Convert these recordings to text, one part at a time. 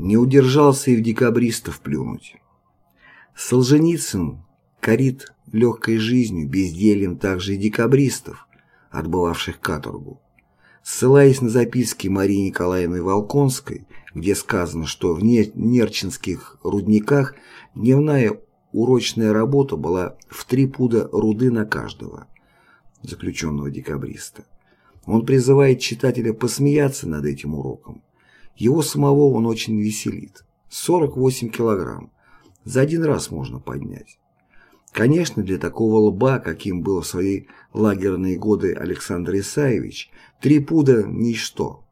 Не удержался и в декабристов плюнуть. Солженицын корит легкой жизнью, бездельем также и декабристов, отбывавших каторгу. Ссылаясь на записки Марии Николаевны Волконской, где сказано, что в Нерчинских рудниках дневная урочная работа была в три пуда руды на каждого, заключенного декабриста. Он призывает читателя посмеяться над этим уроком. Его самого он очень веселит. 48 килограмм. За один раз можно поднять. Конечно, для такого лба, каким был в свои лагерные годы Александр Исаевич, три пуда – ничто.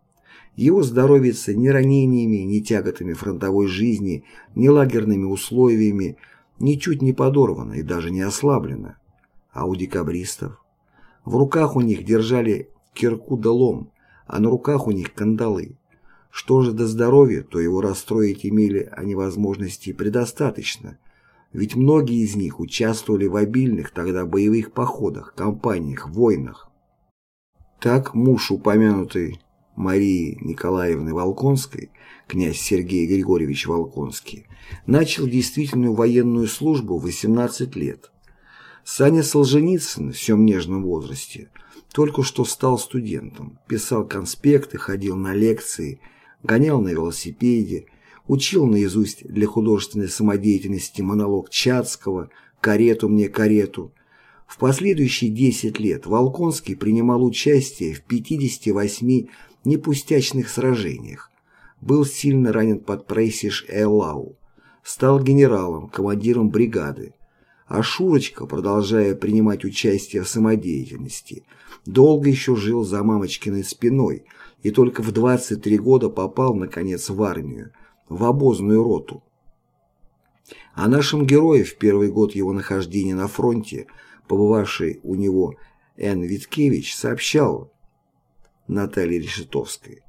Его здоровится ни ранениями, ни тяготами фронтовой жизни, ни лагерными условиями, ничуть не подорвано и даже не ослаблено. А у декабристов? В руках у них держали кирку да лом, а на руках у них кандалы. Что же до здоровья, то его расстроить имели они возможности предостаточно, ведь многие из них участвовали в обильных тогда боевых походах, кампаниях, войнах. Так муж упомянутый Марии Николаевны Волконской, князь Сергей Григорьевич Волконский, начал действительную военную службу в 18 лет. Саня Солженицын в всем нежном возрасте только что стал студентом, писал конспекты, ходил на лекции, гонял на велосипеде, учил наизусть для художественной самодеятельности монолог Чацкого «Карету мне, карету». В последующие 10 лет Волконский принимал участие в 58 непустячных сражениях, был сильно ранен под Прейсиш-Эллау, стал генералом, командиром бригады, а Шурочка, продолжая принимать участие в самодеятельности, долго еще жил за мамочкиной спиной и только в 23 года попал, наконец, в армию, в обозную роту. О нашем герое в первый год его нахождения на фронте, побывавший у него Н. Виткевич, сообщал Наталье Решетовской.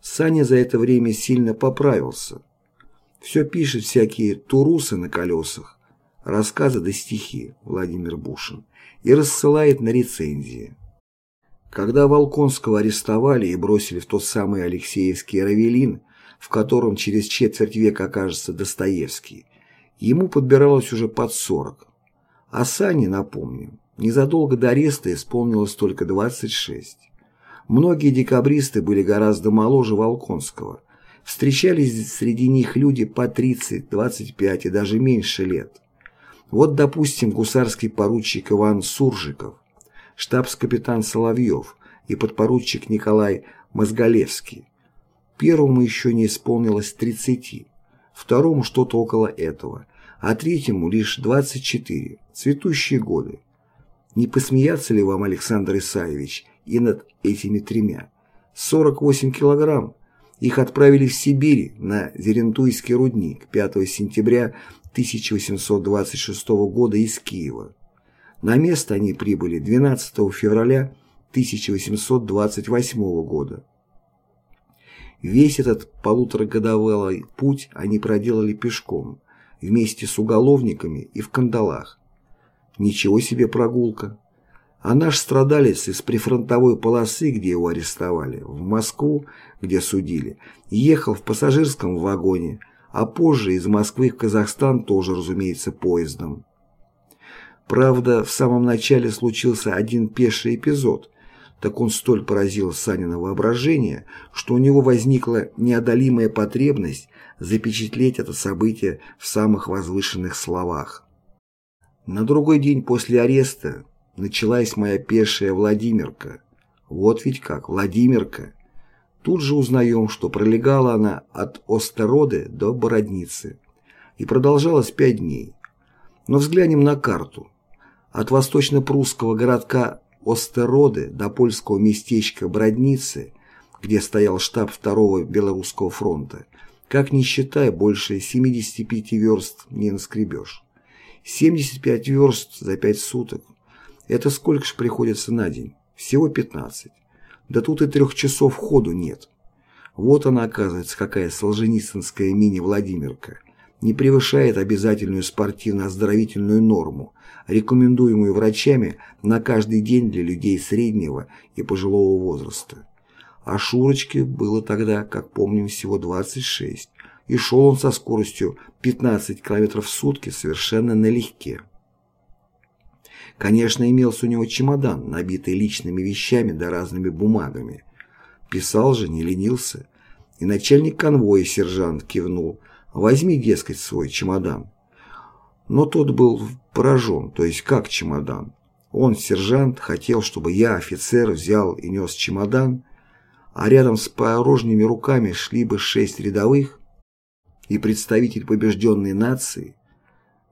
Саня за это время сильно поправился. Все пишет всякие турусы на колесах, рассказы да стихи Владимир Бушин и рассылает на рецензии. Когда Волконского арестовали и бросили в тот самый Алексеевский Равелин, в котором через четверть века окажется Достоевский, ему подбиралось уже под сорок. А Сане, напомню, незадолго до ареста исполнилось только 26. Многие декабристы были гораздо моложе Волконского. Встречались среди них люди по 30, 25 и даже меньше лет. Вот, допустим, гусарский поручик Иван Суржиков, штабс-капитан Соловьев и подпоручик Николай Мозголевский. Первому еще не исполнилось 30, второму что-то около этого, а третьему лишь 24, цветущие годы. Не посмеяться ли вам, Александр Исаевич, и над этими тремя. 48 килограмм. Их отправили в Сибирь на Зерентуйский рудник 5 сентября 1826 года из Киева. На место они прибыли 12 февраля 1828 года. Весь этот полуторагодовалый путь они проделали пешком, вместе с уголовниками и в кандалах. Ничего себе прогулка! А наш страдалец из прифронтовой полосы, где его арестовали, в Москву, где судили, ехал в пассажирском вагоне, а позже из Москвы в Казахстан тоже, разумеется, поездом. Правда, в самом начале случился один пеший эпизод, так он столь поразил Санина воображение, что у него возникла неодолимая потребность запечатлеть это событие в самых возвышенных словах. На другой день после ареста началась моя пешая Владимирка. Вот ведь как, Владимирка. Тут же узнаем, что пролегала она от Остероды до Бородницы и продолжалась пять дней. Но взглянем на карту. От восточно-прусского городка Остероды до польского местечка Бродницы, где стоял штаб Второго Белорусского фронта, как ни считай, больше 75 верст не наскребешь. 75 верст за пять суток это сколько ж приходится на день? Всего 15. Да тут и трех часов ходу нет. Вот она, оказывается, какая солженицынская мини-Владимирка. Не превышает обязательную спортивно-оздоровительную норму, рекомендуемую врачами на каждый день для людей среднего и пожилого возраста. А Шурочке было тогда, как помним, всего 26, и шел он со скоростью 15 км в сутки совершенно налегке. Конечно, имелся у него чемодан, набитый личными вещами да разными бумагами. Писал же, не ленился. И начальник конвоя, сержант, кивнул. «Возьми, дескать, свой чемодан». Но тот был поражен, то есть как чемодан. Он, сержант, хотел, чтобы я, офицер, взял и нес чемодан, а рядом с порожними руками шли бы шесть рядовых и представитель побежденной нации.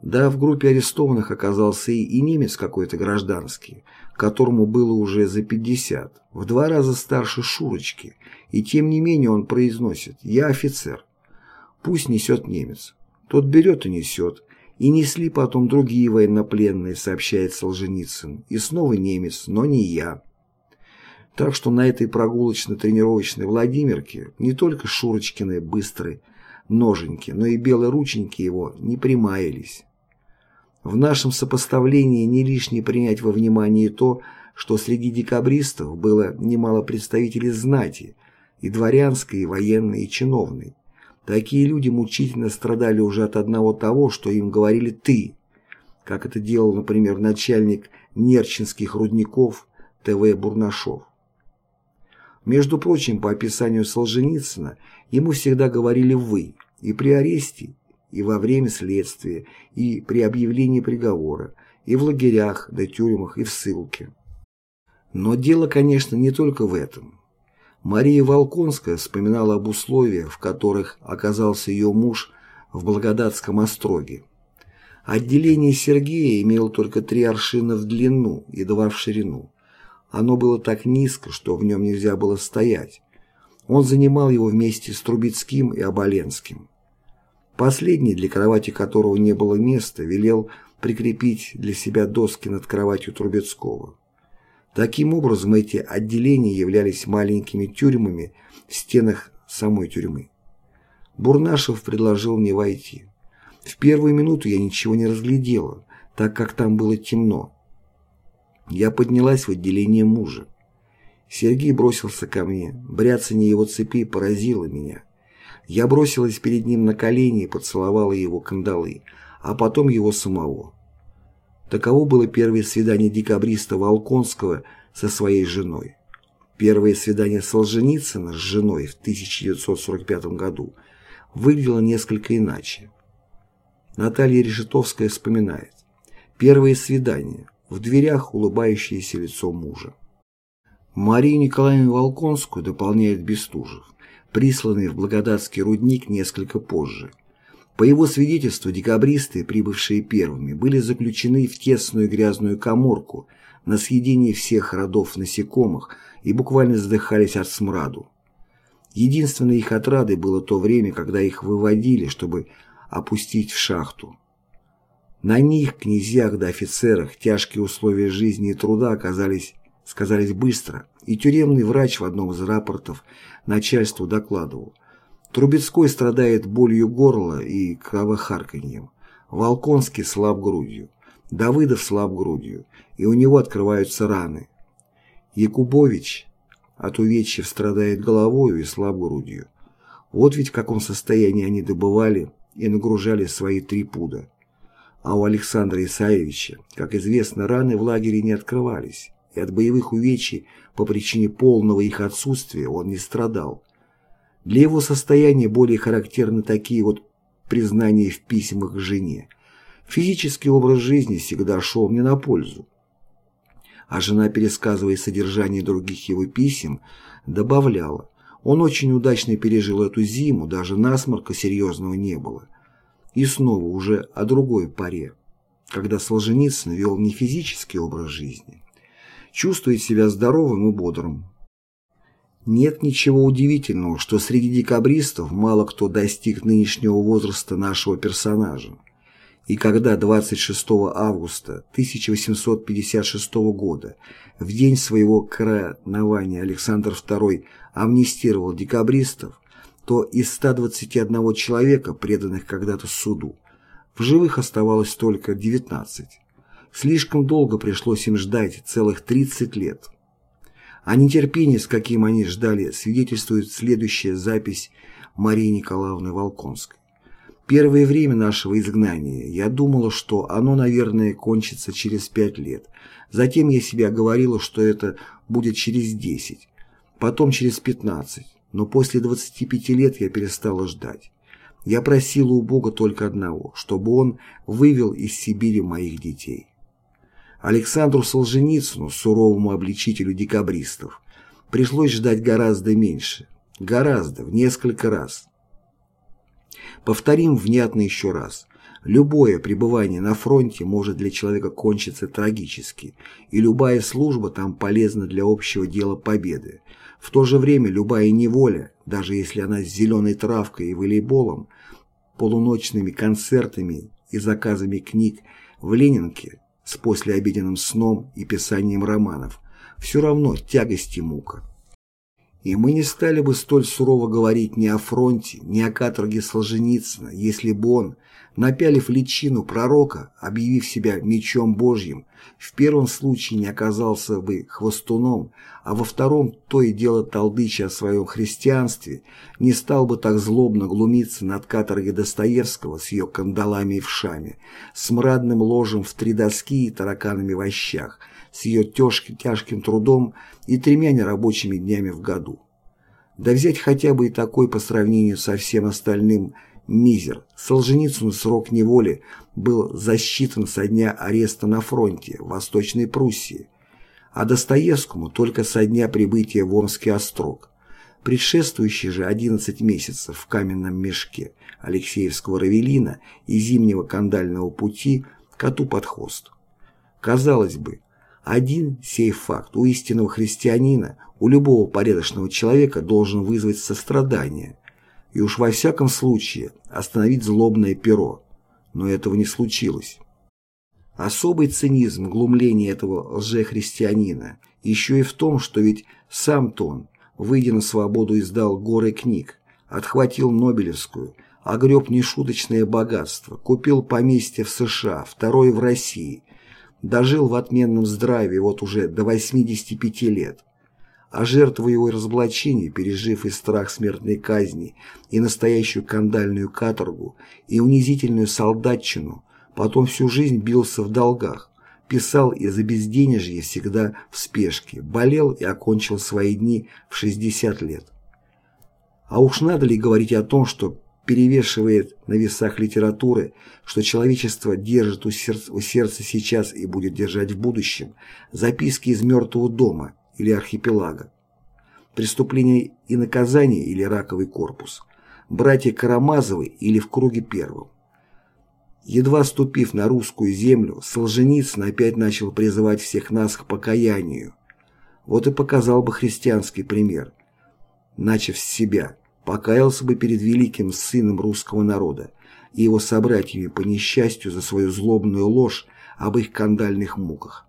Да, в группе арестованных оказался и, немец какой-то гражданский, которому было уже за пятьдесят, в два раза старше Шурочки, и тем не менее он произносит «Я офицер». Пусть несет немец. Тот берет и несет, и несли потом другие военнопленные, сообщает Солженицын. И снова немец, но не я. Так что на этой прогулочно-тренировочной Владимирке не только Шурочкины быстрые ноженьки, но и белые рученьки его не примаялись. В нашем сопоставлении не лишне принять во внимание то, что среди декабристов было немало представителей знати, и дворянской, и военной, и чиновной. Такие люди мучительно страдали уже от одного того, что им говорили «ты», как это делал, например, начальник Нерчинских рудников Т.В. Бурнашов. Между прочим, по описанию Солженицына, ему всегда говорили «вы» и при аресте, и во время следствия, и при объявлении приговора, и в лагерях, да тюрьмах, и в ссылке. Но дело, конечно, не только в этом. Мария Волконская вспоминала об условиях, в которых оказался ее муж в Благодатском остроге. Отделение Сергея имело только три аршина в длину и два в ширину. Оно было так низко, что в нем нельзя было стоять. Он занимал его вместе с Трубецким и Оболенским. Последний, для кровати которого не было места, велел прикрепить для себя доски над кроватью Трубецкого. Таким образом, эти отделения являлись маленькими тюрьмами в стенах самой тюрьмы. Бурнашев предложил мне войти. В первую минуту я ничего не разглядела, так как там было темно. Я поднялась в отделение мужа. Сергей бросился ко мне. Бряцание его цепи поразило меня. Я бросилась перед ним на колени и поцеловала его кандалы, а потом его самого. Таково было первое свидание декабриста Волконского со своей женой. Первое свидание Солженицына с женой в 1945 году выглядело несколько иначе. Наталья Решетовская вспоминает. Первое свидание. В дверях улыбающееся лицо мужа. Марию Николаевну Волконскую дополняет Бестужев, присланный в Благодатский рудник несколько позже – по его свидетельству, декабристы, прибывшие первыми, были заключены в тесную грязную коморку на съедении всех родов насекомых и буквально задыхались от смраду. Единственной их отрадой было то время, когда их выводили, чтобы опустить в шахту. На них, князьях да офицерах, тяжкие условия жизни и труда оказались, сказались быстро, и тюремный врач в одном из рапортов начальству докладывал – Трубецкой страдает болью горла и кровохарканьем. Волконский слаб грудью. Давыдов слаб грудью, и у него открываются раны. Якубович от увечьев страдает головою и слаб грудью. Вот ведь в каком состоянии они добывали и нагружали свои три пуда. А у Александра Исаевича, как известно, раны в лагере не открывались, и от боевых увечий по причине полного их отсутствия он не страдал. Для его состояния более характерны такие вот признания в письмах к жене. Физический образ жизни всегда шел мне на пользу. А жена, пересказывая содержание других его писем, добавляла, он очень удачно пережил эту зиму, даже насморка серьезного не было. И снова уже о другой паре, когда Солженицын вел не физический образ жизни. Чувствует себя здоровым и бодрым, нет ничего удивительного, что среди декабристов мало кто достиг нынешнего возраста нашего персонажа. И когда 26 августа 1856 года, в день своего коронования Александр II амнистировал декабристов, то из 121 человека, преданных когда-то суду, в живых оставалось только 19. Слишком долго пришлось им ждать, целых 30 лет. О нетерпении, с каким они ждали, свидетельствует следующая запись Марии Николаевны Волконской. Первое время нашего изгнания я думала, что оно, наверное, кончится через пять лет. Затем я себя говорила, что это будет через десять, потом через пятнадцать. Но после 25 лет я перестала ждать. Я просила у Бога только одного, чтобы Он вывел из Сибири моих детей. Александру Солженицыну, суровому обличителю декабристов, пришлось ждать гораздо меньше. Гораздо, в несколько раз. Повторим внятно еще раз. Любое пребывание на фронте может для человека кончиться трагически, и любая служба там полезна для общего дела победы. В то же время любая неволя, даже если она с зеленой травкой и волейболом, полуночными концертами и заказами книг в Ленинке с послеобеденным сном и писанием романов, все равно тягость и мука. И мы не стали бы столь сурово говорить ни о фронте, ни о каторге Солженицына, если бы он, напялив личину пророка, объявив себя мечом Божьим, в первом случае не оказался бы хвостуном, а во втором то и дело толдыча о своем христианстве, не стал бы так злобно глумиться над каторгой Достоевского с ее кандалами и вшами, с мрадным ложем в три доски и тараканами в ощах, с ее тяжким, тяжким трудом и тремя нерабочими днями в году. Да взять хотя бы и такой по сравнению со всем остальным мизер. Солженицыну срок неволи был засчитан со дня ареста на фронте в Восточной Пруссии, а Достоевскому только со дня прибытия в Омский острог. Предшествующие же 11 месяцев в каменном мешке Алексеевского Равелина и зимнего кандального пути коту под хвост. Казалось бы, один сей факт у истинного христианина, у любого порядочного человека должен вызвать сострадание и уж во всяком случае остановить злобное перо. Но этого не случилось. Особый цинизм глумления этого лжехристианина еще и в том, что ведь сам-то он, выйдя на свободу, издал горы книг, отхватил Нобелевскую, огреб нешуточное богатство, купил поместье в США, второе в России, Дожил в отменном здравии вот уже до 85 лет. А жертву его разоблачения, пережив и страх смертной казни, и настоящую кандальную каторгу, и унизительную солдатчину, потом всю жизнь бился в долгах, писал из-за безденежья всегда в спешке, болел и окончил свои дни в 60 лет. А уж надо ли говорить о том, что перевешивает на весах литературы, что человечество держит у сердца, сейчас и будет держать в будущем, записки из мертвого дома или архипелага, преступление и наказание или раковый корпус, братья Карамазовы или в круге первом. Едва ступив на русскую землю, Солженицын опять начал призывать всех нас к покаянию. Вот и показал бы христианский пример, начав с себя – покаялся бы перед великим сыном русского народа и его собратьями по несчастью за свою злобную ложь об их кандальных муках.